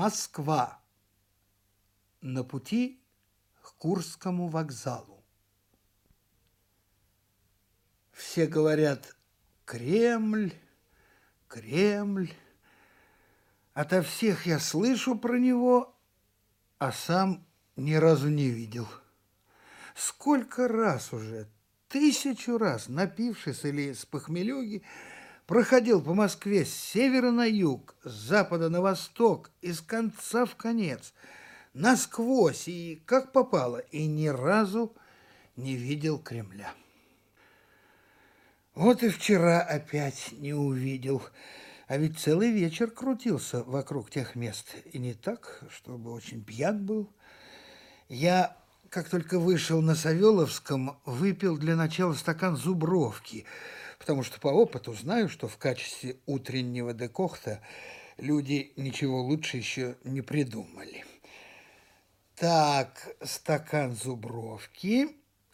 Москва. На пути к Курскому вокзалу. Все говорят «Кремль, Кремль». Ото всех я слышу про него, а сам ни разу не видел. Сколько раз уже, тысячу раз, напившись или с похмелюги, проходил по Москве с севера на юг, с запада на восток, из конца в конец, насквозь и как попало, и ни разу не видел Кремля. Вот и вчера опять не увидел, а ведь целый вечер крутился вокруг тех мест, и не так, чтобы очень пьян был. Я, как только вышел на Савеловском, выпил для начала стакан зубровки – потому что по опыту знаю, что в качестве утреннего декохта люди ничего лучше еще не придумали. Так, стакан зубровки,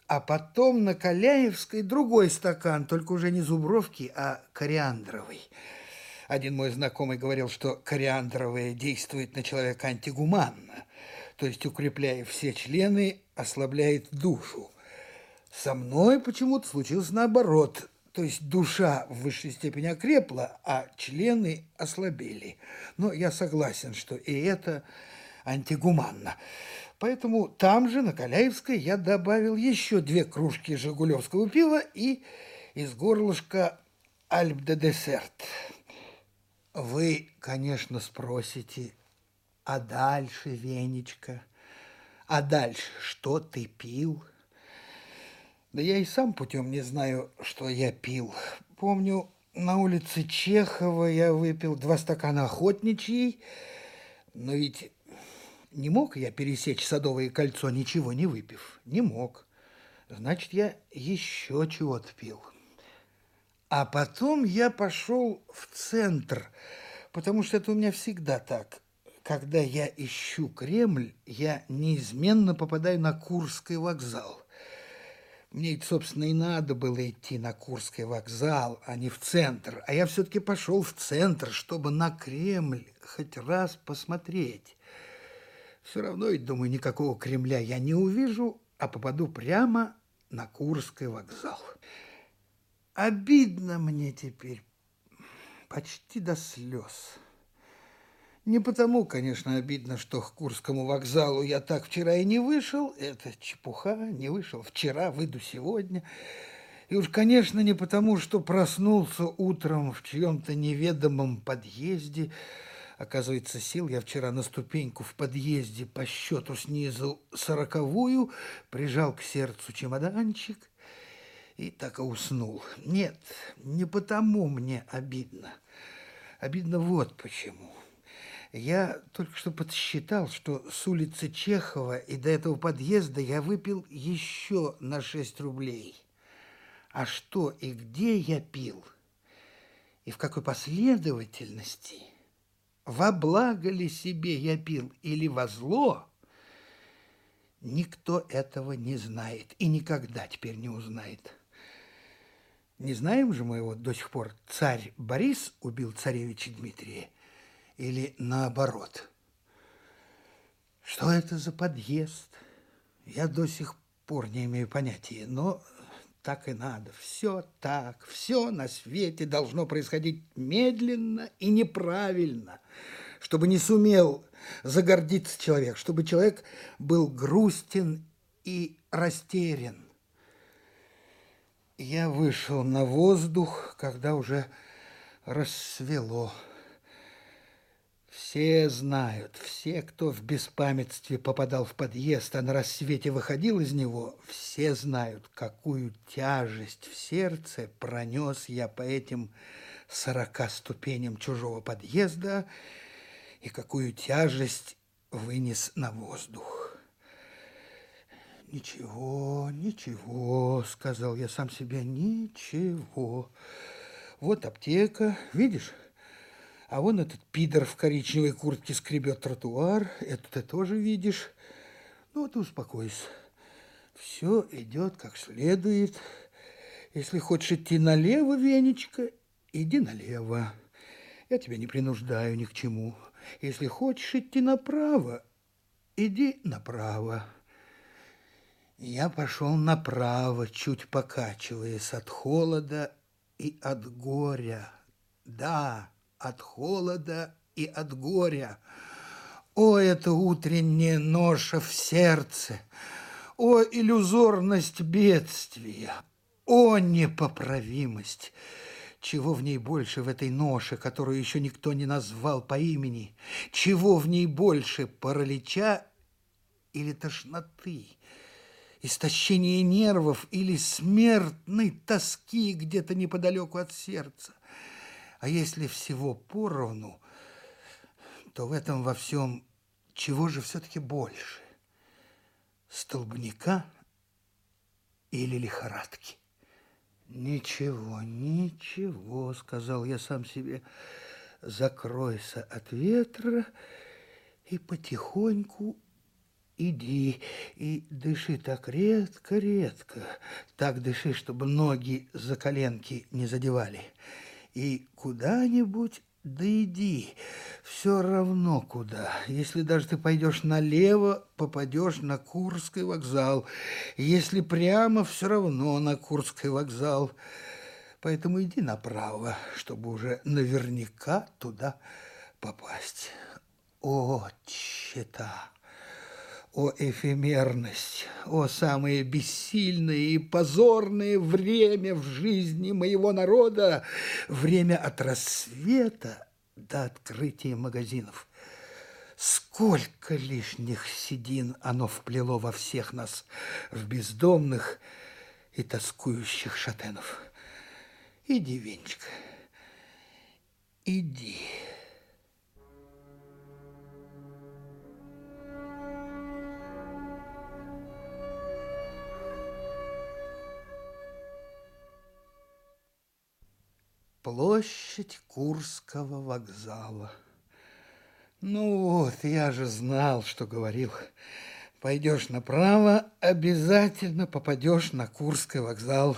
а потом на Каляевской другой стакан, только уже не зубровки, а кориандровый. Один мой знакомый говорил, что кориандровое действует на человека антигуманно, то есть, укрепляя все члены, ослабляет душу. Со мной почему-то случилось наоборот – то есть душа в высшей степени окрепла, а члены ослабели. Но я согласен, что и это антигуманно. Поэтому там же, на Каляевской, я добавил еще две кружки жигулевского пива и из горлышка альп де десерт. Вы, конечно, спросите, а дальше, Венечка, а дальше что ты пил? Да я и сам путем не знаю, что я пил. Помню, на улице Чехова я выпил два стакана охотничьей, но ведь не мог я пересечь Садовое кольцо, ничего не выпив. Не мог. Значит, я еще чего-то пил. А потом я пошел в центр, потому что это у меня всегда так. Когда я ищу Кремль, я неизменно попадаю на Курский вокзал – мне, собственно, и надо было идти на Курский вокзал, а не в центр. А я все-таки пошел в центр, чтобы на Кремль хоть раз посмотреть. Все равно, думаю, никакого Кремля я не увижу, а попаду прямо на Курский вокзал. Обидно мне теперь почти до слез. Не потому, конечно, обидно, что к Курскому вокзалу я так вчера и не вышел. Это чепуха, не вышел вчера, выйду сегодня. И уж, конечно, не потому, что проснулся утром в чьем-то неведомом подъезде. Оказывается, сел я вчера на ступеньку в подъезде по счету снизу сороковую, прижал к сердцу чемоданчик и так и уснул. Нет, не потому мне обидно. Обидно вот почему. Я только что подсчитал, что с улицы Чехова и до этого подъезда я выпил еще на 6 рублей. А что и где я пил? И в какой последовательности? Во благо ли себе я пил или во зло? Никто этого не знает и никогда теперь не узнает. Не знаем же мы его до сих пор, царь Борис убил царевича Дмитрия, или наоборот. Что это за подъезд? Я до сих пор не имею понятия, но так и надо. Все так, все на свете должно происходить медленно и неправильно, чтобы не сумел загордиться человек, чтобы человек был грустен и растерян. Я вышел на воздух, когда уже рассвело. Все знают, все, кто в беспамятстве попадал в подъезд, а на рассвете выходил из него, все знают, какую тяжесть в сердце пронес я по этим сорока ступеням чужого подъезда и какую тяжесть вынес на воздух. «Ничего, ничего», — сказал я сам себе, — «ничего. Вот аптека, видишь?» А вон этот пидор в коричневой куртке скребет тротуар. Это ты тоже видишь. Ну, вот успокойся. Все идет как следует. Если хочешь идти налево, Венечка, иди налево. Я тебя не принуждаю ни к чему. Если хочешь идти направо, иди направо. Я пошел направо, чуть покачиваясь от холода и от горя. Да, от холода и от горя. О, это утренняя ноша в сердце! О, иллюзорность бедствия! О, непоправимость! Чего в ней больше в этой ноше, которую еще никто не назвал по имени? Чего в ней больше, паралича или тошноты? Истощение нервов или смертной тоски где-то неподалеку от сердца? А если всего поровну, то в этом во всем чего же все-таки больше? Столбняка или лихорадки? Ничего, ничего, сказал я сам себе, закройся от ветра и потихоньку иди и дыши так редко-редко, так дыши, чтобы ноги за коленки не задевали, и куда-нибудь да иди, все равно куда. Если даже ты пойдешь налево, попадешь на Курский вокзал. Если прямо, все равно на Курский вокзал. Поэтому иди направо, чтобы уже наверняка туда попасть. О, чита! О, эфемерность! О, самое бессильное и позорное время в жизни моего народа! Время от рассвета до открытия магазинов. Сколько лишних седин оно вплело во всех нас, в бездомных и тоскующих шатенов. Иди, Венечка, иди. Площадь Курского вокзала. Ну вот, я же знал, что говорил. Пойдешь направо, обязательно попадешь на Курский вокзал.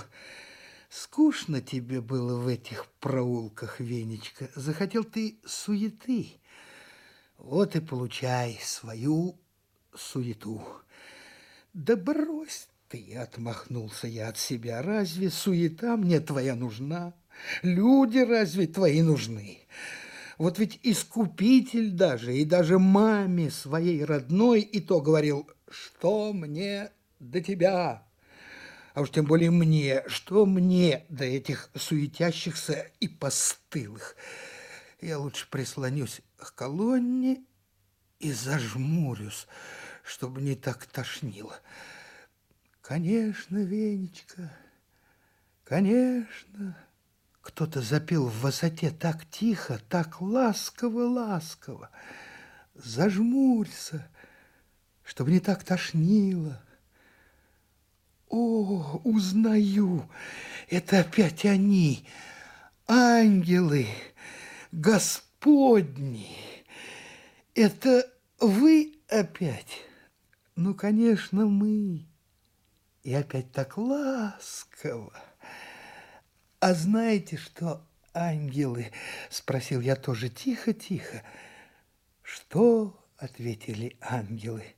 Скучно тебе было в этих проулках, Венечка. Захотел ты суеты. Вот и получай свою суету. Да брось ты, отмахнулся я от себя. Разве суета мне твоя нужна? Люди разве твои нужны? Вот ведь искупитель даже, и даже маме своей родной и то говорил, что мне до тебя, а уж тем более мне, что мне до этих суетящихся и постылых. Я лучше прислонюсь к колонне и зажмурюсь, чтобы не так тошнило. Конечно, Венечка, конечно, кто-то запел в высоте так тихо, так ласково-ласково. Зажмурься, чтобы не так тошнило. О, узнаю, это опять они, ангелы, Господни. Это вы опять? Ну, конечно, мы. И опять так ласково. «А знаете что, ангелы?» – спросил я тоже тихо-тихо. «Что?» – ответили ангелы.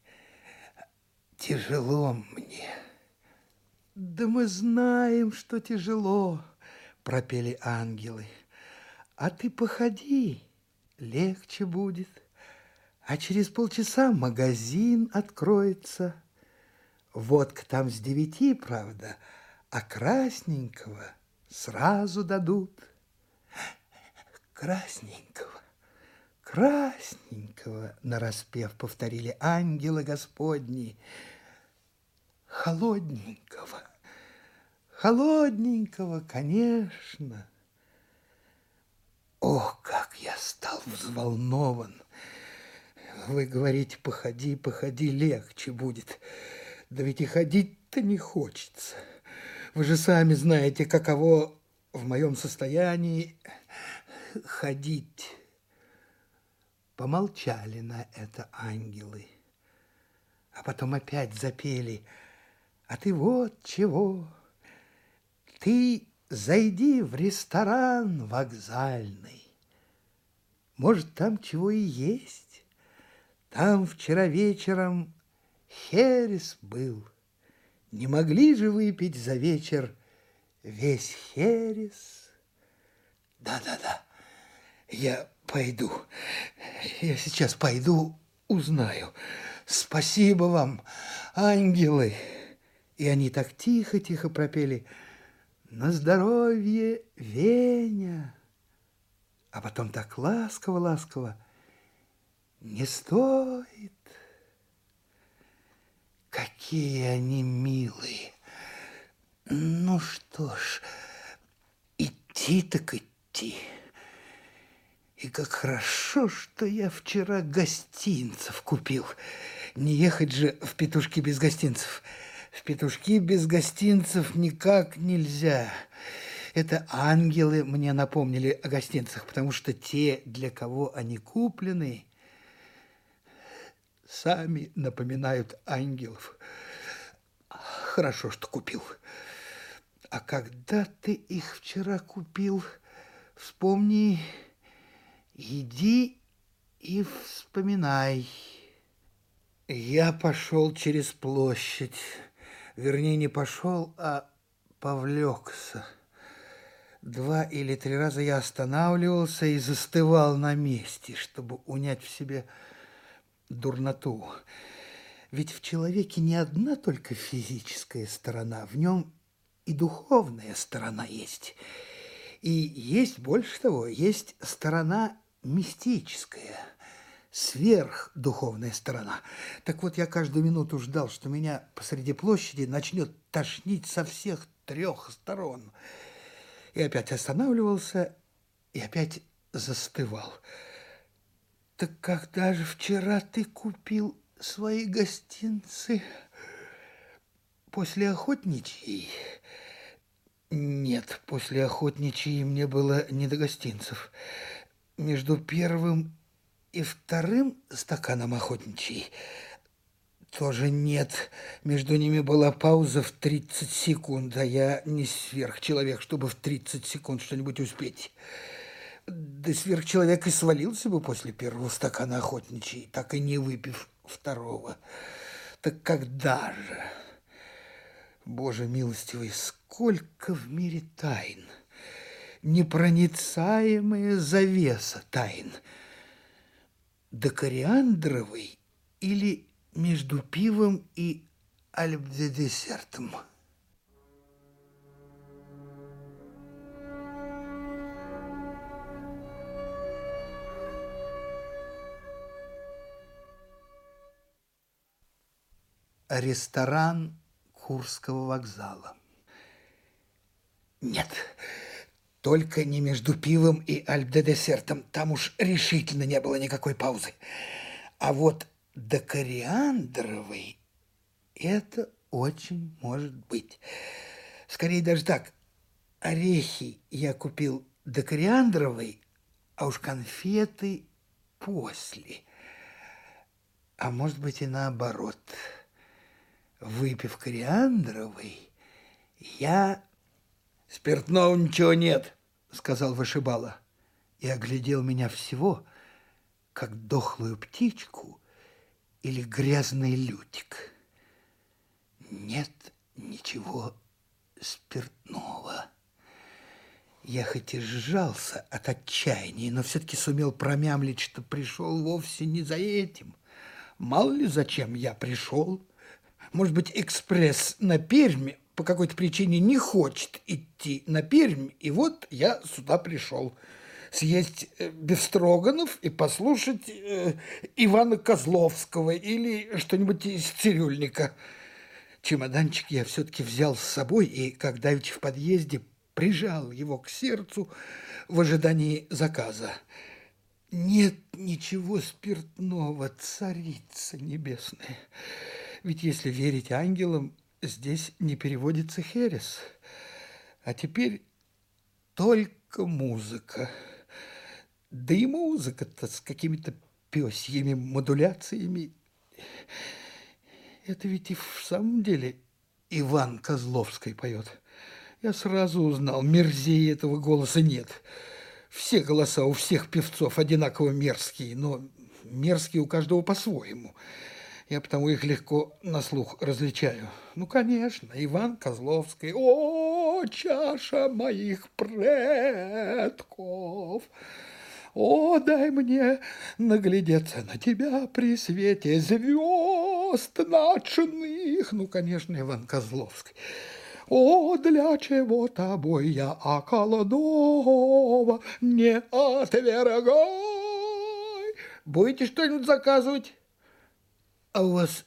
«Тяжело мне». «Да мы знаем, что тяжело», – пропели ангелы. «А ты походи, легче будет, а через полчаса магазин откроется. Водка там с девяти, правда, а красненького – сразу дадут. Красненького, красненького, нараспев повторили ангелы Господни. Холодненького, холодненького, конечно. Ох, как я стал взволнован! Вы говорите, походи, походи, легче будет. Да ведь и ходить-то не хочется. Вы же сами знаете, каково в моем состоянии ходить. Помолчали на это ангелы, а потом опять запели. А ты вот чего, ты зайди в ресторан вокзальный, Может, там чего и есть. Там вчера вечером херес был. Не могли же выпить за вечер весь херес? Да-да-да, я пойду. Я сейчас пойду, узнаю. Спасибо вам, ангелы. И они так тихо-тихо пропели «На здоровье, Веня!» А потом так ласково-ласково «Не стоит!» Какие они милые! Ну что ж, идти так идти. И как хорошо, что я вчера гостинцев купил. Не ехать же в петушки без гостинцев. В петушки без гостинцев никак нельзя. Это ангелы мне напомнили о гостинцах, потому что те, для кого они куплены, сами напоминают ангелов. Хорошо, что купил. А когда ты их вчера купил, вспомни, иди и вспоминай. Я пошел через площадь. Вернее, не пошел, а повлекся. Два или три раза я останавливался и застывал на месте, чтобы унять в себе дурноту. Ведь в человеке не одна только физическая сторона, в нем и духовная сторона есть. И есть больше того, есть сторона мистическая, сверхдуховная сторона. Так вот, я каждую минуту ждал, что меня посреди площади начнет тошнить со всех трех сторон. И опять останавливался, и опять застывал. Так когда же вчера ты купил свои гостинцы? После охотничьей? Нет, после охотничьей мне было не до гостинцев. Между первым и вторым стаканом охотничьей тоже нет. Между ними была пауза в 30 секунд, а я не сверхчеловек, чтобы в 30 секунд что-нибудь успеть. Да сверхчеловек и свалился бы после первого стакана охотничьей, так и не выпив второго. Так когда же? Боже милостивый, сколько в мире тайн! Непроницаемая завеса тайн. До кориандровой или между пивом и альбдедесертом? Ресторан Курского вокзала. Нет, только не между пивом и альбдедесертом. Там уж решительно не было никакой паузы. А вот до кориандровой это очень может быть. Скорее даже так. Орехи я купил до кориандровой, а уж конфеты после. А может быть и наоборот – Выпив кориандровый, я... «Спиртного ничего нет», — сказал вышибала, и оглядел меня всего, как дохлую птичку или грязный лютик. Нет ничего спиртного. Я хоть и сжался от отчаяния, но все-таки сумел промямлить, что пришел вовсе не за этим. Мало ли зачем я пришел. Может быть, экспресс на Пермь по какой-то причине не хочет идти на Пермь, и вот я сюда пришел съесть э, бефстроганов и послушать э, Ивана Козловского или что-нибудь из цирюльника. Чемоданчик я все-таки взял с собой, и когда ведь в подъезде прижал его к сердцу в ожидании заказа. Нет ничего спиртного, царица небесная. Ведь если верить ангелам, здесь не переводится херес. А теперь только музыка. Да и музыка-то с какими-то пёсьими модуляциями. Это ведь и в самом деле Иван Козловский поет. Я сразу узнал, мерзее этого голоса нет. все голоса у всех певцов одинаково мерзкие, но мерзкие у каждого по-своему. Я потому их легко на слух различаю. Ну, конечно, Иван Козловский. О, чаша моих предков! О, дай мне наглядеться на тебя при свете звезд ночных. Ну, конечно, Иван Козловский. О, для чего тобой я околдова не отвергай? Будете что-нибудь заказывать? А у вас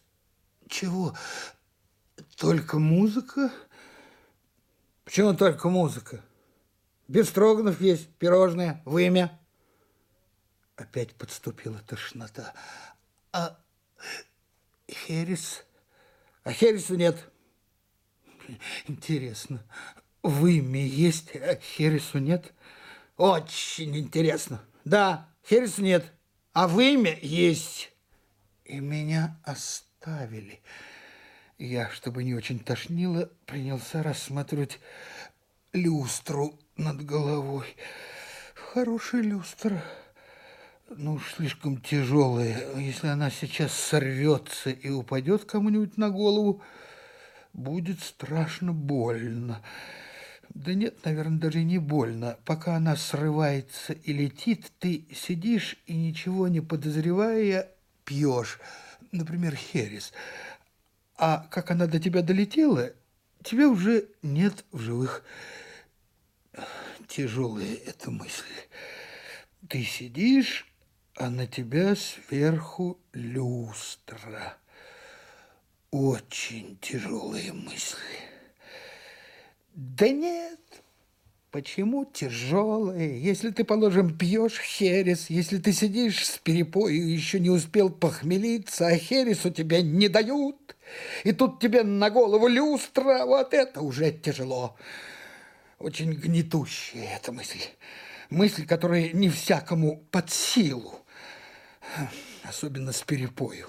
чего? Только музыка? Почему только музыка? Бестроганов есть, пирожное, вымя. Опять подступила тошнота. А Херес? А Хереса нет. Интересно, в имя есть, а Хересу нет? Очень интересно. Да, Хересу нет, а в имя есть. И меня оставили. Я, чтобы не очень тошнило, принялся рассматривать люстру над головой. Хорошая люстра. Ну слишком тяжелая. Если она сейчас сорвется и упадет кому-нибудь на голову, будет страшно больно. Да нет, наверное, даже не больно. Пока она срывается и летит, ты сидишь и ничего не подозревая пьешь, например, херес. А как она до тебя долетела, тебя уже нет в живых. Тяжелая эта мысль. Ты сидишь, а на тебя сверху люстра. Очень тяжелые мысли. Да нет, почему тяжелые? Если ты, положим, пьешь херес, если ты сидишь с перепою и еще не успел похмелиться, а херес у тебя не дают, и тут тебе на голову люстра, вот это уже тяжело. Очень гнетущая эта мысль. Мысль, которая не всякому под силу, особенно с перепою.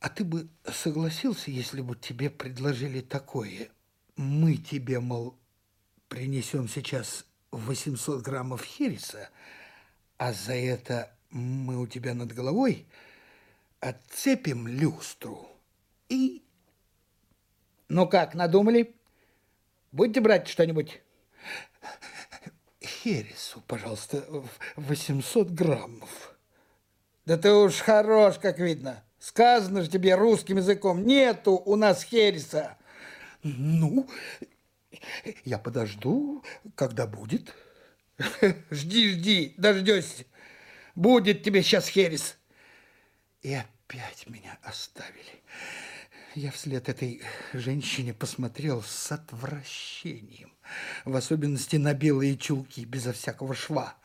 А ты бы согласился, если бы тебе предложили такое? Мы тебе, мол, принесем сейчас 800 граммов хереса, а за это мы у тебя над головой отцепим люстру и... Ну как, надумали? Будете брать что-нибудь? Хересу, пожалуйста, 800 граммов. Да ты уж хорош, как видно. Сказано же тебе русским языком, нету у нас хереса. Ну, я подожду, когда будет. Жди, жди, дождешься. Будет тебе сейчас херес. И опять меня оставили. Я вслед этой женщине посмотрел с отвращением, в особенности на белые чулки безо всякого шва.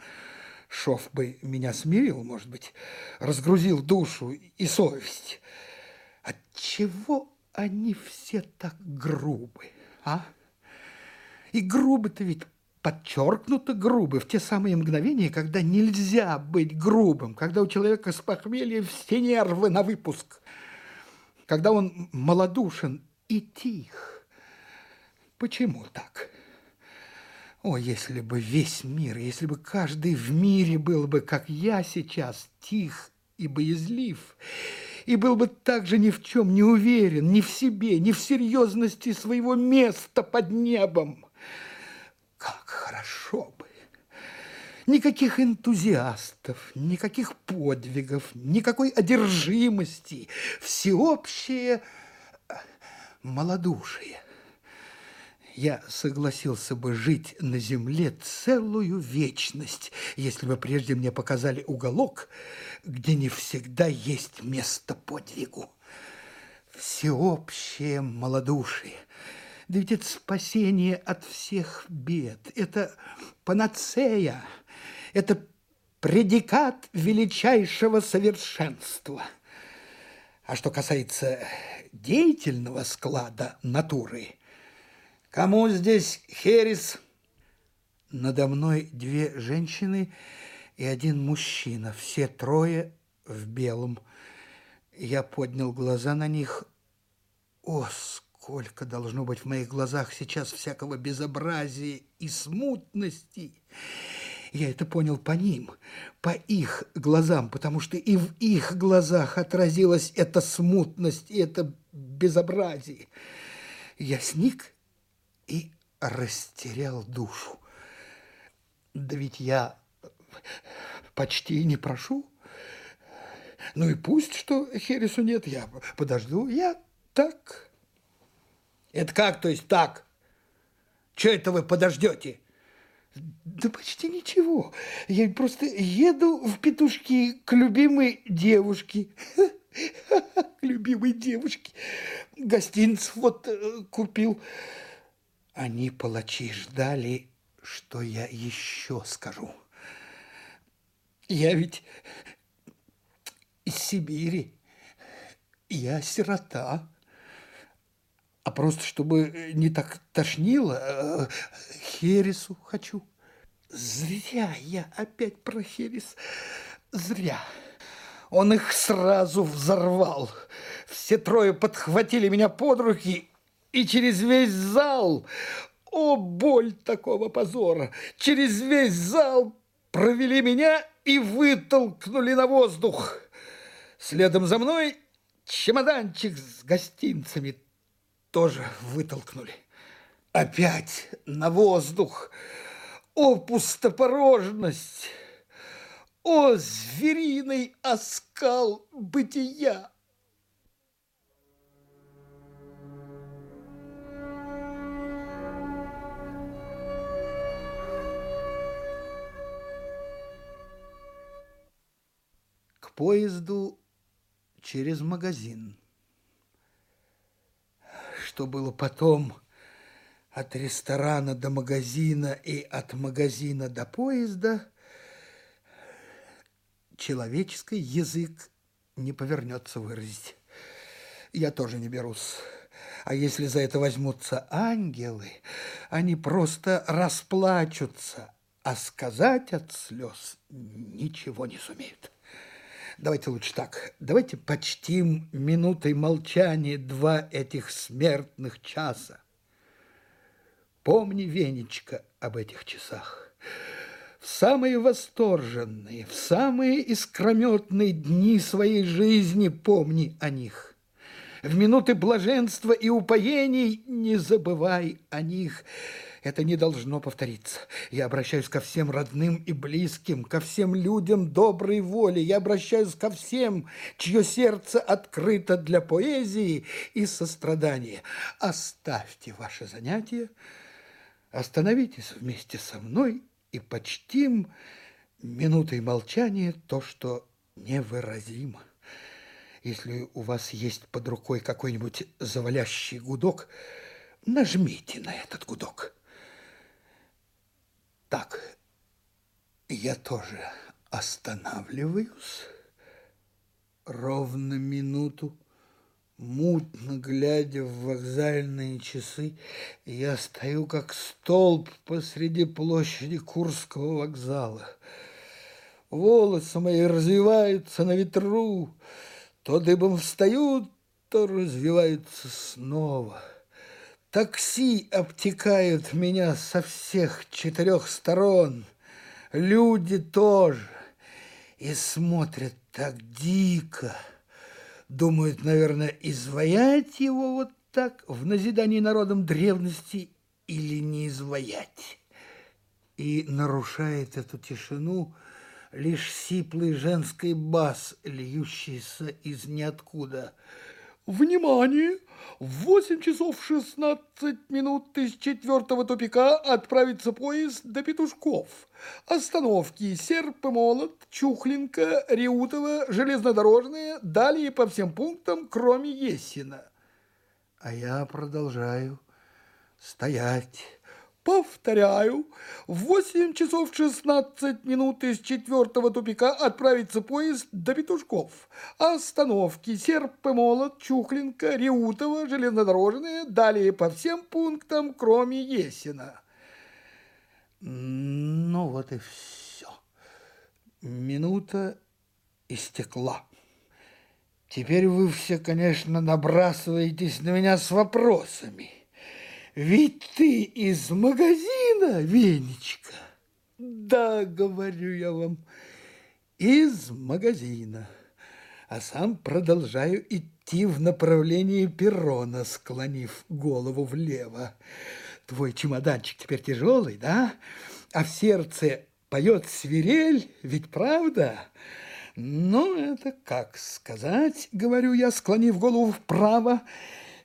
Шов бы меня смирил, может быть, разгрузил душу и совесть. Отчего они все так грубы, а? И грубы-то ведь подчеркнуто грубы в те самые мгновения, когда нельзя быть грубым, когда у человека с похмелья все нервы на выпуск, когда он малодушен и тих. Почему так? О, если бы весь мир, если бы каждый в мире был бы, как я сейчас, тих и боязлив, и был бы также ни в чем не уверен, ни в себе, ни в серьезности своего места под небом. Как хорошо бы! Никаких энтузиастов, никаких подвигов, никакой одержимости, всеобщее малодушие я согласился бы жить на земле целую вечность, если бы прежде мне показали уголок, где не всегда есть место подвигу. Всеобщее малодушие. Да ведь это спасение от всех бед, это панацея, это предикат величайшего совершенства. А что касается деятельного склада натуры – Кому здесь херес? Надо мной две женщины и один мужчина, все трое в белом. Я поднял глаза на них. О, сколько должно быть в моих глазах сейчас всякого безобразия и смутности! Я это понял по ним, по их глазам, потому что и в их глазах отразилась эта смутность и это безобразие. Я сник и растерял душу. Да ведь я почти не прошу. Ну и пусть, что Хересу нет, я подожду, я так. Это как, то есть так? Что это вы подождете? Да почти ничего. Я просто еду в петушки к любимой девушке. К любимой девушке. Гостинц вот э, купил. Они, палачи, ждали, что я еще скажу. Я ведь из Сибири. Я сирота. А просто, чтобы не так тошнило, э, хересу хочу. Зря я опять про херес. Зря. Он их сразу взорвал. Все трое подхватили меня под руки и через весь зал, о, боль такого позора, через весь зал провели меня и вытолкнули на воздух. Следом за мной чемоданчик с гостинцами тоже вытолкнули. Опять на воздух. О, пустопорожность! О, звериный оскал бытия! К поезду через магазин. Что было потом от ресторана до магазина и от магазина до поезда, человеческий язык не повернется выразить. Я тоже не берусь. А если за это возьмутся ангелы, они просто расплачутся, а сказать от слез ничего не сумеют. Давайте лучше так. Давайте почтим минутой молчания два этих смертных часа. Помни, Венечка, об этих часах. В самые восторженные, в самые искрометные дни своей жизни помни о них. В минуты блаженства и упоений не забывай о них – это не должно повториться. Я обращаюсь ко всем родным и близким, ко всем людям доброй воли. Я обращаюсь ко всем, чье сердце открыто для поэзии и сострадания. Оставьте ваши занятия, остановитесь вместе со мной и почтим минутой молчания то, что невыразимо. Если у вас есть под рукой какой-нибудь завалящий гудок, нажмите на этот гудок. Так, я тоже останавливаюсь ровно минуту, мутно глядя в вокзальные часы, я стою как столб посреди площади Курского вокзала. Волосы мои развиваются на ветру, то дыбом встают, то развиваются снова. Такси обтекают меня со всех четырех сторон. Люди тоже. И смотрят так дико. Думают, наверное, изваять его вот так в назидании народом древности или не изваять. И нарушает эту тишину лишь сиплый женский бас, льющийся из ниоткуда. «Внимание!» В 8 часов 16 минут из четвертого тупика отправится поезд до Петушков. Остановки Серп и Молот, Чухлинка, Реутова, Железнодорожные, далее по всем пунктам, кроме Есина. А я продолжаю стоять Повторяю, в 8 часов 16 минут из четвертого тупика отправится поезд до Петушков. Остановки Серп и Молот, Чухлинка, Реутова, Железнодорожные, далее по всем пунктам, кроме Есина. Ну вот и все. Минута истекла. Теперь вы все, конечно, набрасываетесь на меня с вопросами. Ведь ты из магазина, Венечка? Да, говорю я вам, из магазина. А сам продолжаю идти в направлении перрона, склонив голову влево. Твой чемоданчик теперь тяжелый, да? А в сердце поет свирель, ведь правда? Ну, это как сказать, говорю я, склонив голову вправо.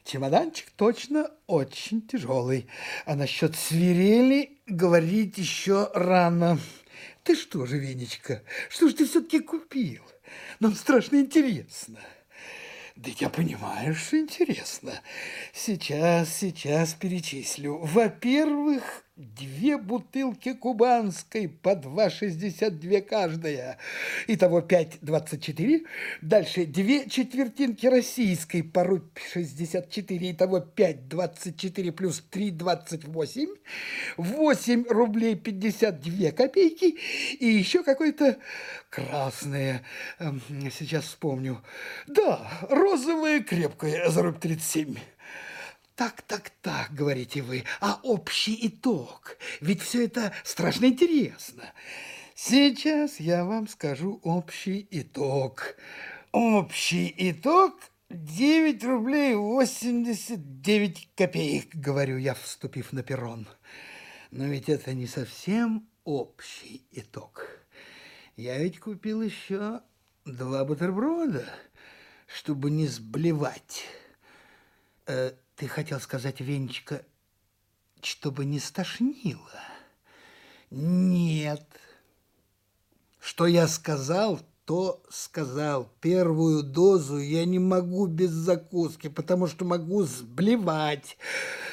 Чемоданчик точно очень тяжелый. А насчет свирели говорить еще рано. Ты что же, Венечка, что ж ты все-таки купил? Нам страшно интересно. Да я понимаю, что интересно. Сейчас, сейчас перечислю. Во-первых, Две бутылки кубанской по 2,62 каждая. Итого 5,24. Дальше две четвертинки российской по рубь 64. Итого 5,24 плюс 3,28. 8 рублей 52 копейки. И еще какое-то красное. Эм, сейчас вспомню. Да, розовое крепкое за рубь 37. Так, так, так, говорите вы, а общий итог? Ведь все это страшно интересно. Сейчас я вам скажу общий итог. Общий итог 9 рублей 89 копеек, говорю я, вступив на перрон. Но ведь это не совсем общий итог. Я ведь купил еще два бутерброда, чтобы не сблевать. Ты хотел сказать, Венечка, чтобы не стошнило? Нет. Что я сказал, то сказал. Первую дозу я не могу без закуски, потому что могу сблевать.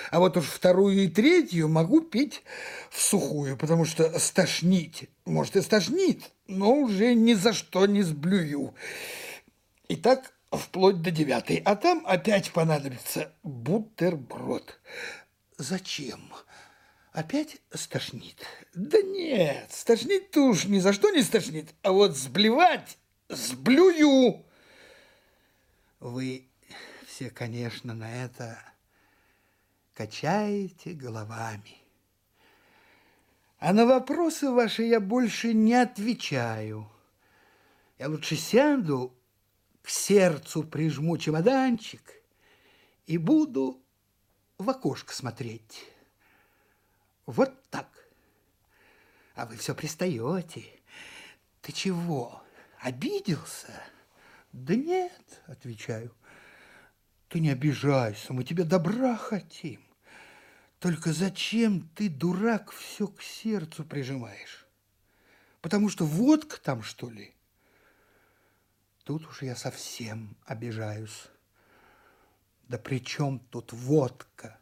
А вот уж вторую и третью могу пить в сухую, потому что стошнить, может и стошнит, но уже ни за что не сблюю. Итак, вплоть до девятой, а там опять понадобится бутерброд. Зачем? Опять стошнит? Да нет, стошнить-то уж ни за что не стошнит, а вот сблевать сблюю. Вы все, конечно, на это качаете головами. А на вопросы ваши я больше не отвечаю. Я лучше сяду к сердцу прижму чемоданчик и буду в окошко смотреть. Вот так. А вы все пристаете. Ты чего, обиделся? Да нет, отвечаю. Ты не обижайся, мы тебе добра хотим. Только зачем ты, дурак, все к сердцу прижимаешь? Потому что водка там, что ли? Тут уж я совсем обижаюсь. Да при чем тут водка?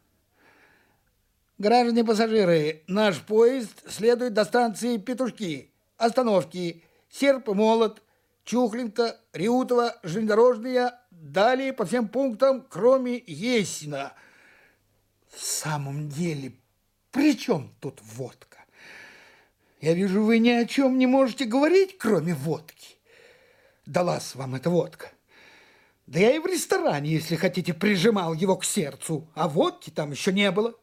Граждане пассажиры, наш поезд следует до станции Петушки. Остановки Серп и Молот, Чухлинка, Риутова, Железнодорожная, далее по всем пунктам, кроме Есина. В самом деле, при чем тут водка? Я вижу, вы ни о чем не можете говорить, кроме водки далась вам эта водка. Да я и в ресторане, если хотите, прижимал его к сердцу, а водки там еще не было.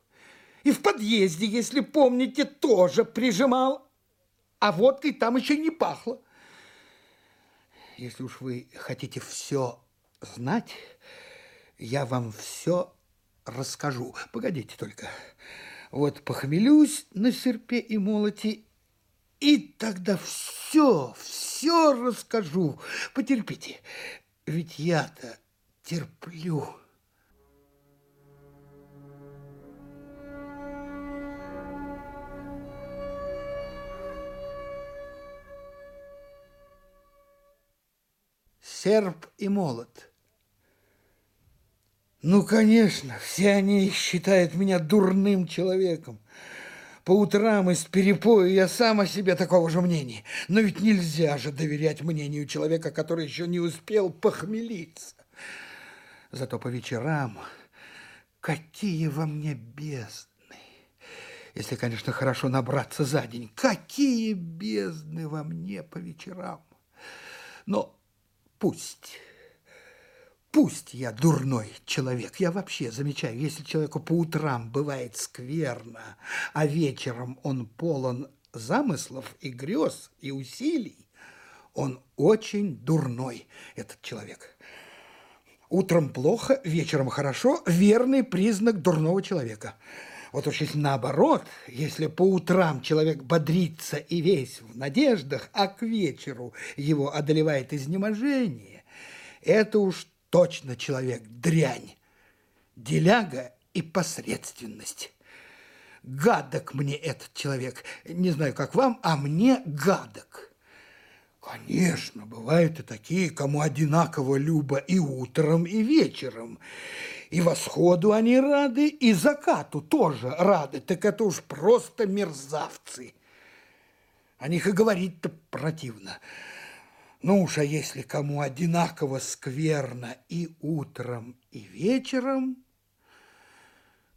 И в подъезде, если помните, тоже прижимал, а водкой там еще не пахло. Если уж вы хотите все знать, я вам все расскажу. Погодите только. Вот похмелюсь на серпе и молоте, и тогда все, все расскажу. Потерпите, ведь я-то терплю. Серп и молот. Ну, конечно, все они считают меня дурным человеком. По утрам из перепоя я сам о себе такого же мнения. Но ведь нельзя же доверять мнению человека, который еще не успел похмелиться. Зато по вечерам какие во мне бездны. Если, конечно, хорошо набраться за день. Какие бездны во мне по вечерам. Но пусть... Пусть я дурной человек, я вообще замечаю, если человеку по утрам бывает скверно, а вечером он полон замыслов и грез и усилий. Он очень дурной, этот человек. Утром плохо, вечером хорошо – верный признак дурного человека. Вот уж если наоборот, если по утрам человек бодрится и весь в надеждах, а к вечеру его одолевает изнеможение, это уж точно человек дрянь, деляга и посредственность. Гадок мне этот человек. Не знаю, как вам, а мне гадок. Конечно, бывают и такие, кому одинаково любо и утром, и вечером. И восходу они рады, и закату тоже рады. Так это уж просто мерзавцы. О них и говорить-то противно. Ну уж, а если кому одинаково скверно и утром, и вечером,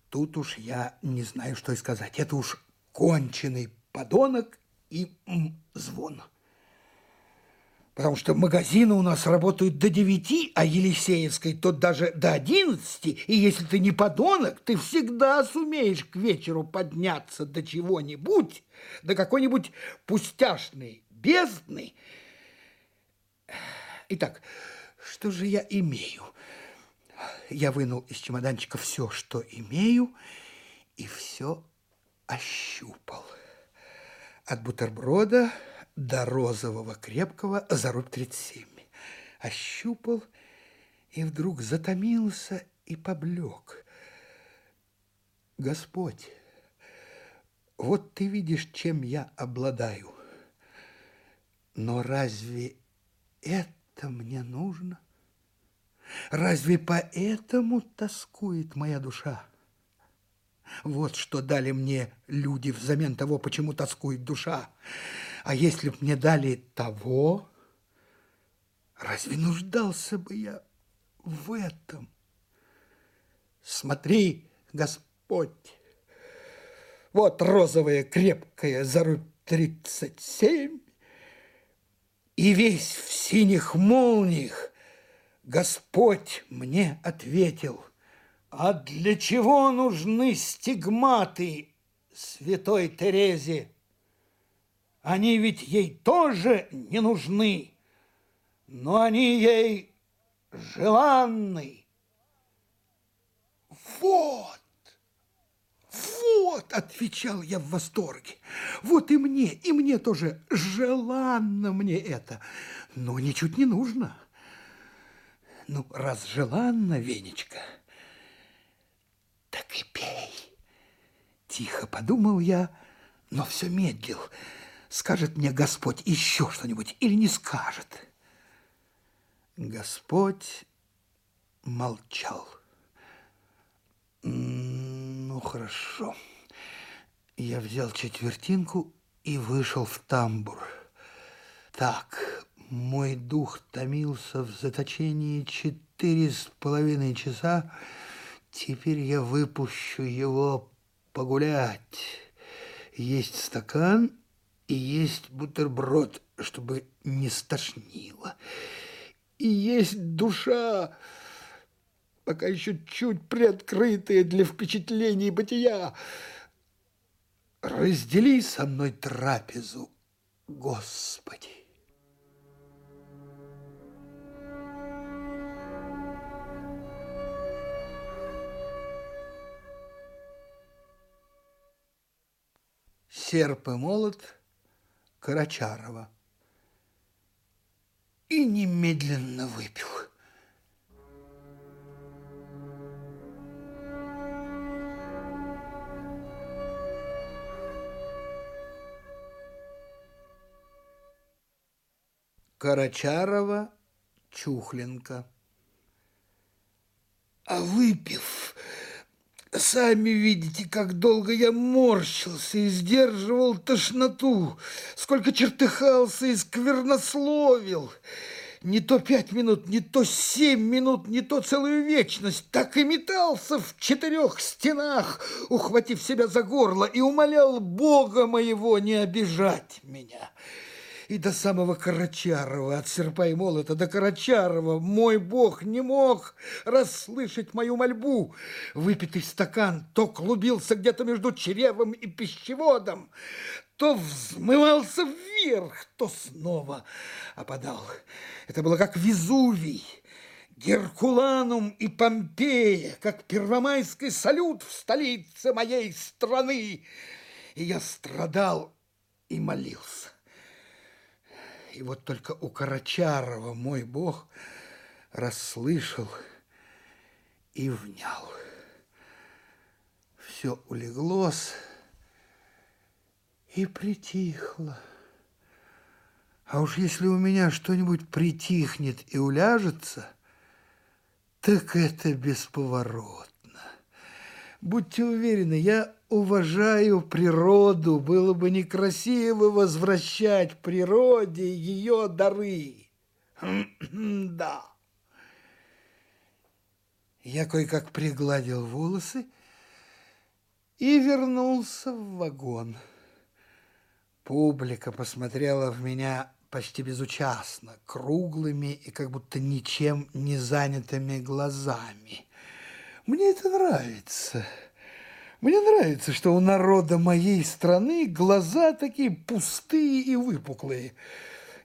тут уж я не знаю, что и сказать. Это уж конченый подонок и звон потому что магазины у нас работают до 9, а Елисеевской то даже до 11, и если ты не подонок, ты всегда сумеешь к вечеру подняться до чего-нибудь, до какой-нибудь пустяшной бездны. Итак, что же я имею? Я вынул из чемоданчика все, что имею, и все ощупал. От бутерброда до розового крепкого за рубь 37. Ощупал и вдруг затомился и поблек. Господь, вот ты видишь, чем я обладаю. Но разве это мне нужно? Разве поэтому тоскует моя душа? Вот что дали мне люди взамен того, почему тоскует душа. А если б мне дали того, разве нуждался бы я в этом? Смотри, Господь, вот розовая крепкая за рубь тридцать семь, и весь в синих молниях Господь мне ответил, а для чего нужны стигматы святой Терезе? Они ведь ей тоже не нужны, но они ей желанны. Вот, вот, отвечал я в восторге. Вот и мне, и мне тоже желанно мне это, но ничуть не нужно. Ну, раз желанно, Венечка, так и пей. Тихо подумал я, но все медлил скажет мне Господь еще что-нибудь или не скажет. Господь молчал. Ну, хорошо. Я взял четвертинку и вышел в тамбур. Так, мой дух томился в заточении четыре с половиной часа. Теперь я выпущу его погулять. Есть стакан и есть бутерброд, чтобы не стошнило. И есть душа, пока еще чуть приоткрытая для впечатлений бытия. Раздели со мной трапезу, Господи. Серп и молот – Карачарова и немедленно выпил. Карачарова, Чухленко. А выпив, Сами видите, как долго я морщился и сдерживал тошноту, сколько чертыхался и сквернословил. Не то пять минут, не то семь минут, не то целую вечность. Так и метался в четырех стенах, ухватив себя за горло, и умолял Бога моего не обижать меня и до самого Карачарова, от серпа и молота до Карачарова, мой бог не мог расслышать мою мольбу. Выпитый стакан то клубился где-то между чревом и пищеводом, то взмывался вверх, то снова опадал. Это было как Везувий, Геркуланум и Помпея, как первомайский салют в столице моей страны. И я страдал и молился. И вот только у Карачарова мой Бог расслышал и внял. Все улеглось и притихло. А уж если у меня что-нибудь притихнет и уляжется, так это бесповоротно. Будьте уверены, я уважаю природу. Было бы некрасиво возвращать природе ее дары. Да. Я кое-как пригладил волосы и вернулся в вагон. Публика посмотрела в меня почти безучастно, круглыми и как будто ничем не занятыми глазами. Мне это нравится. Мне нравится, что у народа моей страны глаза такие пустые и выпуклые.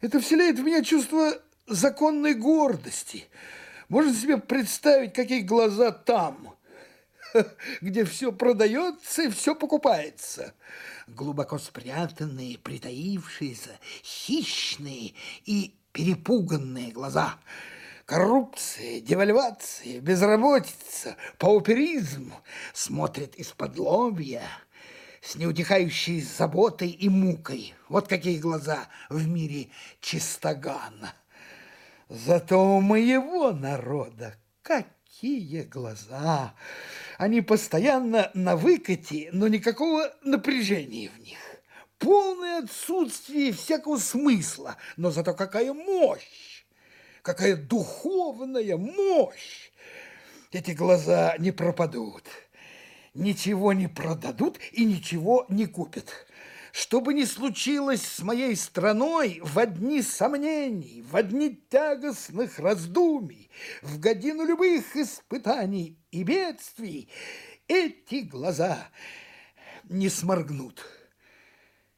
Это вселяет в меня чувство законной гордости. Можно себе представить, какие глаза там, где все продается и все покупается. Глубоко спрятанные, притаившиеся, хищные и перепуганные глаза – Коррупция, девальвация, безработица, пауперизм смотрит из-под лобья с неутихающей заботой и мукой. Вот какие глаза в мире чистогана. Зато у моего народа какие глаза! Они постоянно на выкате, но никакого напряжения в них. Полное отсутствие всякого смысла, но зато какая мощь! Какая духовная мощь! Эти глаза не пропадут, ничего не продадут и ничего не купят. Что бы ни случилось с моей страной, в одни сомнений, в одни тягостных раздумий, в годину любых испытаний и бедствий, эти глаза не сморгнут.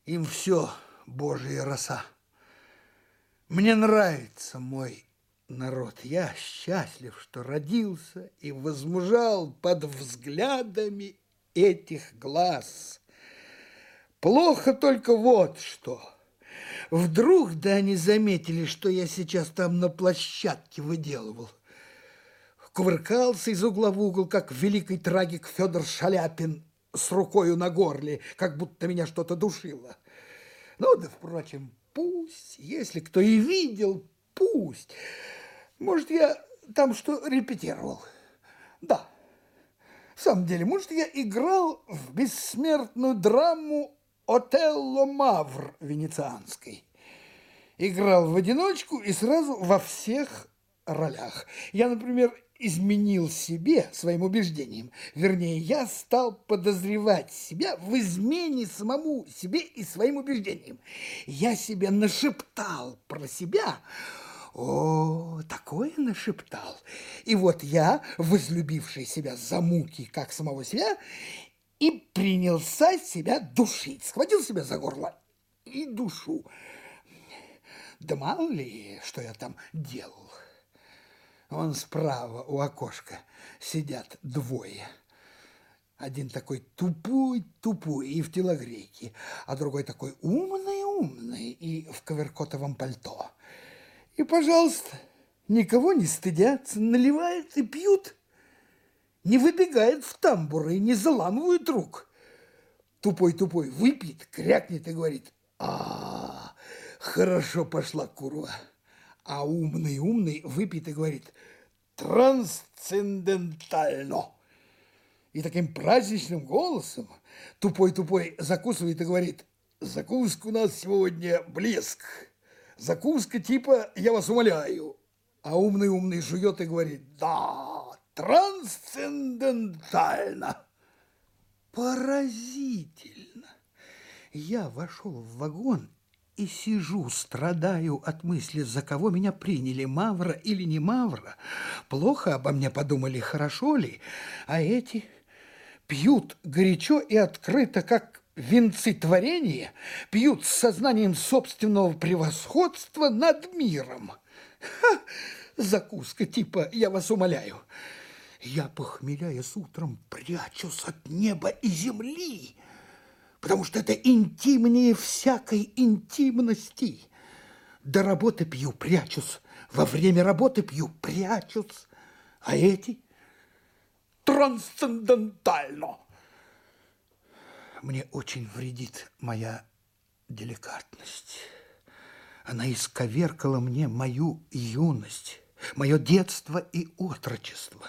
Им все Божья роса. Мне нравится мой народ, я счастлив, что родился и возмужал под взглядами этих глаз. Плохо только вот что. Вдруг да они заметили, что я сейчас там на площадке выделывал. Кувыркался из угла в угол, как великий трагик Федор Шаляпин с рукою на горле, как будто меня что-то душило. Ну да, впрочем, пусть, если кто и видел, пусть. Может, я там что репетировал? Да. В самом деле, может, я играл в бессмертную драму «Отелло Мавр» венецианской. Играл в одиночку и сразу во всех ролях. Я, например, изменил себе своим убеждением. Вернее, я стал подозревать себя в измене самому себе и своим убеждениям. Я себе нашептал про себя – о, такое нашептал. И вот я, возлюбивший себя за муки, как самого себя, и принялся себя душить. Схватил себя за горло и душу. Да мало ли, что я там делал. Вон справа у окошка сидят двое. Один такой тупой-тупой и в телогрейке, а другой такой умный-умный и в коверкотовом пальто. И, пожалуйста, никого не стыдятся, наливают и пьют, не выбегают в тамбуры и не заламывают рук. Тупой-тупой выпьет, крякнет и говорит, а, хорошо пошла курва. А умный-умный выпьет и говорит, трансцендентально. И таким праздничным голосом тупой-тупой закусывает и говорит, закуска у нас сегодня блеск. Закуска типа «я вас умоляю», а умный-умный жует и говорит «да, трансцендентально». Поразительно. Я вошел в вагон и сижу, страдаю от мысли, за кого меня приняли, Мавра или не Мавра. Плохо обо мне подумали, хорошо ли, а эти пьют горячо и открыто, как венцы творения, пьют с сознанием собственного превосходства над миром. Ха! Закуска типа «я вас умоляю». Я, похмеляясь утром, прячусь от неба и земли, потому что это интимнее всякой интимности. До работы пью, прячусь, во время работы пью, прячусь, а эти трансцендентально. Мне очень вредит моя деликатность. Она исковеркала мне мою юность мое детство и отрочество.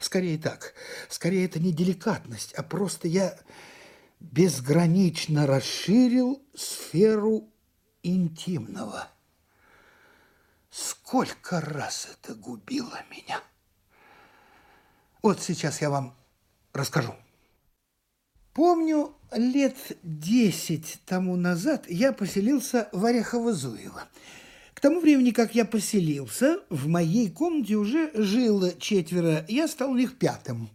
Скорее так, скорее это не деликатность, а просто я безгранично расширил сферу интимного. Сколько раз это губило меня. Вот сейчас я вам расскажу. Помню, лет десять тому назад я поселился в Орехово-Зуево тому времени, как я поселился, в моей комнате уже жило четверо, я стал у них пятым.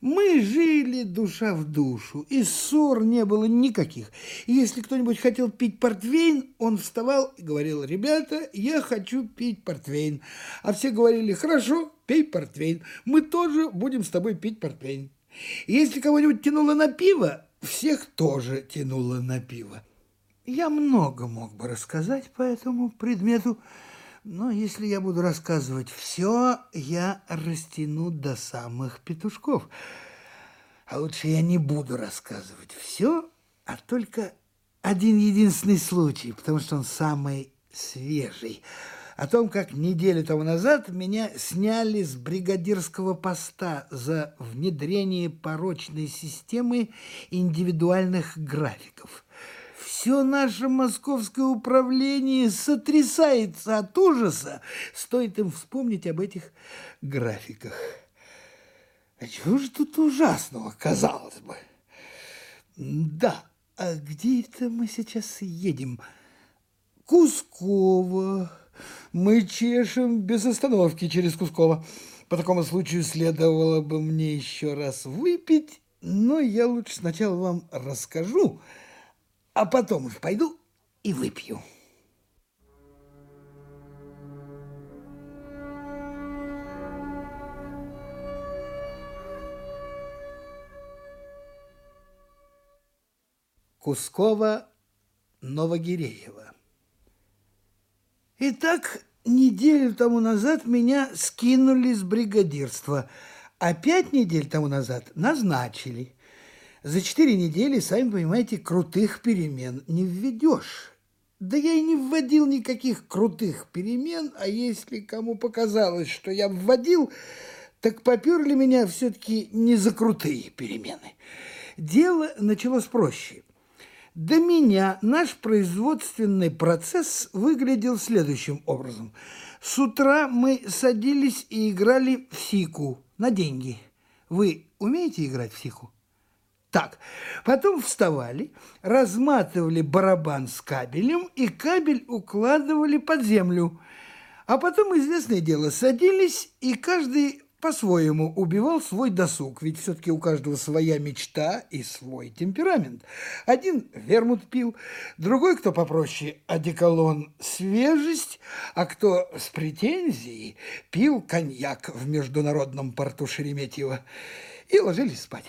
Мы жили душа в душу, и ссор не было никаких. Если кто-нибудь хотел пить портвейн, он вставал и говорил, ребята, я хочу пить портвейн. А все говорили, хорошо, пей портвейн, мы тоже будем с тобой пить портвейн. Если кого-нибудь тянуло на пиво, всех тоже тянуло на пиво. Я много мог бы рассказать по этому предмету, но если я буду рассказывать все, я растяну до самых петушков. А лучше я не буду рассказывать все, а только один единственный случай, потому что он самый свежий. О том, как неделю тому назад меня сняли с бригадирского поста за внедрение порочной системы индивидуальных графиков – все наше московское управление сотрясается от ужаса, стоит им вспомнить об этих графиках. А чего же тут ужасного, казалось бы? Да, а где это мы сейчас едем? Кусково. Мы чешем без остановки через Кусково. По такому случаю следовало бы мне еще раз выпить, но я лучше сначала вам расскажу, а потом уж пойду и выпью. Кускова Новогиреева. Итак, неделю тому назад меня скинули с бригадирства, а пять недель тому назад назначили – за четыре недели, сами понимаете, крутых перемен не введешь. Да я и не вводил никаких крутых перемен, а если кому показалось, что я вводил, так поперли меня все-таки не за крутые перемены. Дело началось проще. До меня наш производственный процесс выглядел следующим образом. С утра мы садились и играли в сику на деньги. Вы умеете играть в сику? Так, потом вставали, разматывали барабан с кабелем и кабель укладывали под землю. А потом, известное дело, садились и каждый по-своему убивал свой досуг, ведь все-таки у каждого своя мечта и свой темперамент. Один вермут пил, другой, кто попроще, одеколон свежесть, а кто с претензией пил коньяк в международном порту Шереметьево и ложились спать.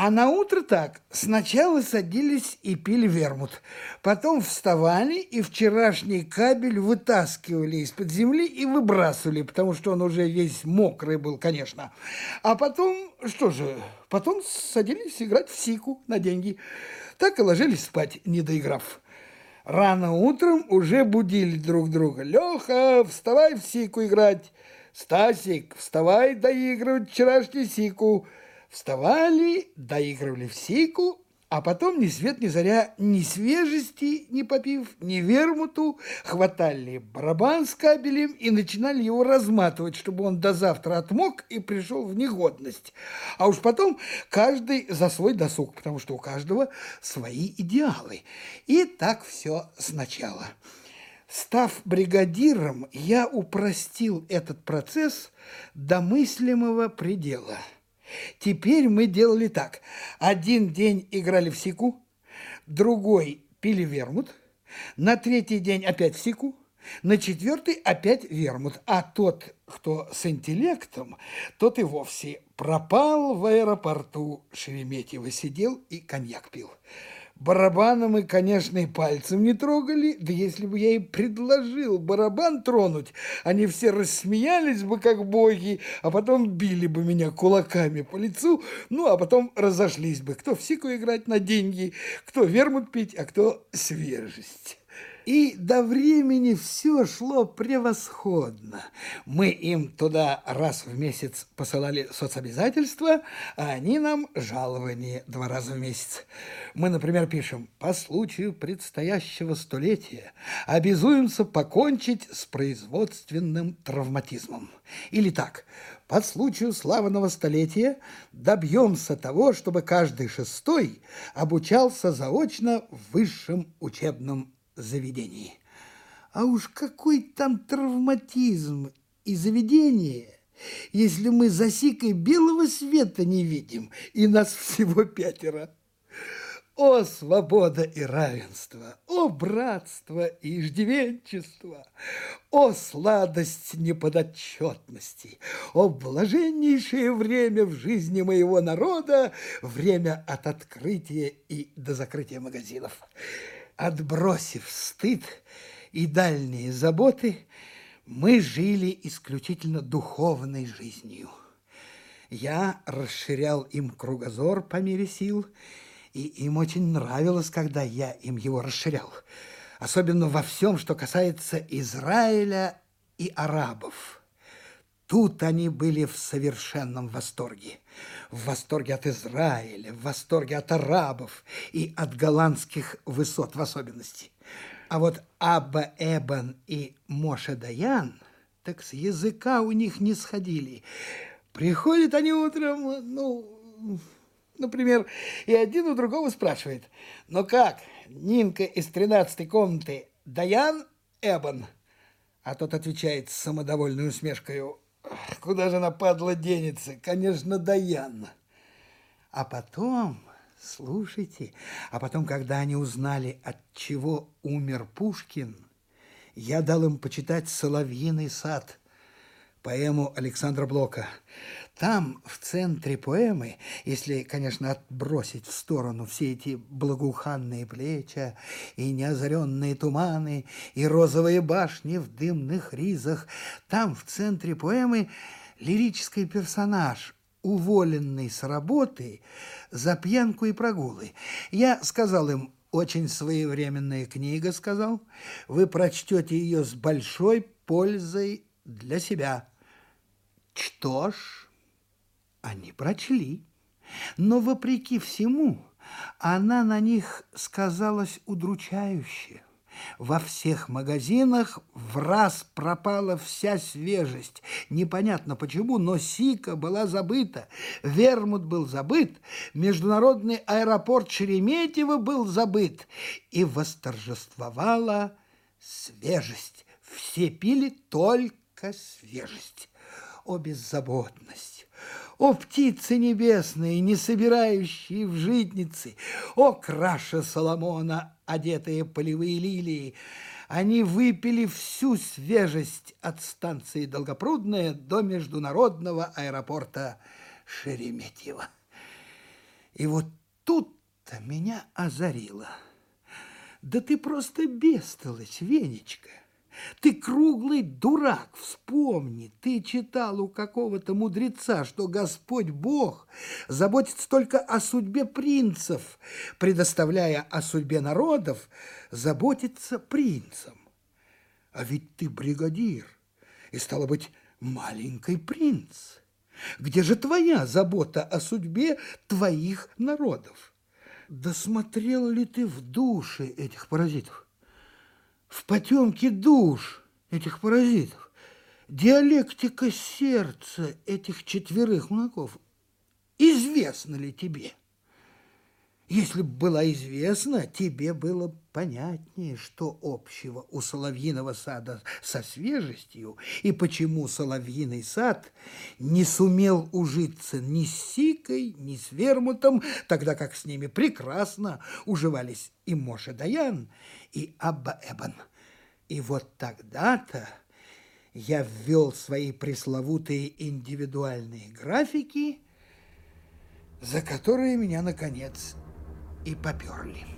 А на утро так. Сначала садились и пили вермут. Потом вставали и вчерашний кабель вытаскивали из-под земли и выбрасывали, потому что он уже весь мокрый был, конечно. А потом, что же, потом садились играть в сику на деньги. Так и ложились спать, не доиграв. Рано утром уже будили друг друга. «Леха, вставай в сику играть!» «Стасик, вставай доигрывать вчерашний сику!» Вставали, доигрывали в сейку, а потом ни свет ни заря, ни свежести не попив, ни вермуту, хватали барабан с кабелем и начинали его разматывать, чтобы он до завтра отмок и пришел в негодность. А уж потом каждый за свой досуг, потому что у каждого свои идеалы. И так все сначала. Став бригадиром, я упростил этот процесс до мыслимого предела – Теперь мы делали так. Один день играли в сику, другой пили вермут, на третий день опять в сику, на четвертый опять вермут, а тот, кто с интеллектом, тот и вовсе пропал в аэропорту Шереметьево, сидел и коньяк пил. Барабана мы, конечно, и пальцем не трогали, да если бы я и предложил барабан тронуть, они все рассмеялись бы, как боги, а потом били бы меня кулаками по лицу, ну, а потом разошлись бы, кто в сику играть на деньги, кто вермут пить, а кто свежесть. И до времени все шло превосходно. Мы им туда раз в месяц посылали соцобязательства, а они нам жалование два раза в месяц. Мы, например, пишем «По случаю предстоящего столетия обязуемся покончить с производственным травматизмом». Или так «По случаю славного столетия добьемся того, чтобы каждый шестой обучался заочно в высшем учебном заведении. А уж какой там травматизм и заведение, если мы за сикой белого света не видим, и нас всего пятеро. О, свобода и равенство! О, братство и иждивенчество! О, сладость неподотчетности! О, блаженнейшее время в жизни моего народа, время от открытия и до закрытия магазинов! Отбросив стыд и дальние заботы, мы жили исключительно духовной жизнью. Я расширял им кругозор по мере сил, и им очень нравилось, когда я им его расширял. Особенно во всем, что касается Израиля и арабов. Тут они были в совершенном восторге. В восторге от Израиля, в восторге от арабов и от голландских высот в особенности. А вот Абба Эбан и Моше Даян так с языка у них не сходили. Приходят они утром, ну, например, и один у другого спрашивает, ну как, Нинка из тринадцатой комнаты Даян Эбан? А тот отвечает с самодовольной усмешкой, Куда же она, падла, денется? Конечно, Даяна. А потом, слушайте, а потом, когда они узнали, от чего умер Пушкин, я дал им почитать «Соловьиный сад», поэму Александра Блока. Там, в центре поэмы, если, конечно, отбросить в сторону все эти благоуханные плечи и неозаренные туманы, и розовые башни в дымных ризах, там, в центре поэмы, лирический персонаж, уволенный с работы за пьянку и прогулы. Я сказал им, очень своевременная книга, сказал, вы прочтете ее с большой пользой для себя. Что ж, они прочли, но, вопреки всему, она на них сказалась удручающе. Во всех магазинах в раз пропала вся свежесть. Непонятно почему, но Сика была забыта, Вермут был забыт, международный аэропорт Шереметьево был забыт, и восторжествовала свежесть. Все пили только свежесть. О, беззаботность! О, птицы небесные, не собирающие в житницы! О, краша Соломона, одетые полевые лилии! Они выпили всю свежесть от станции Долгопрудная до международного аэропорта Шереметьево. И вот тут-то меня озарило. Да ты просто бестолочь, Венечка! Ты круглый дурак, вспомни, ты читал у какого-то мудреца, что Господь Бог заботится только о судьбе принцев, предоставляя о судьбе народов заботиться принцам. А ведь ты бригадир, и, стало быть, маленький принц. Где же твоя забота о судьбе твоих народов? Досмотрел ли ты в душе этих паразитов? В потемке душ этих паразитов, диалектика сердца этих четверых мунаков известна ли тебе? Если бы была известна, тебе было понятнее, что общего у соловьиного сада со свежестью, и почему соловьиный сад не сумел ужиться ни с Сикой, ни с Вермутом, тогда как с ними прекрасно уживались и Моша Даян, и Абба Эбан. И вот тогда-то я ввел свои пресловутые индивидуальные графики, за которые меня, наконец, и поперли.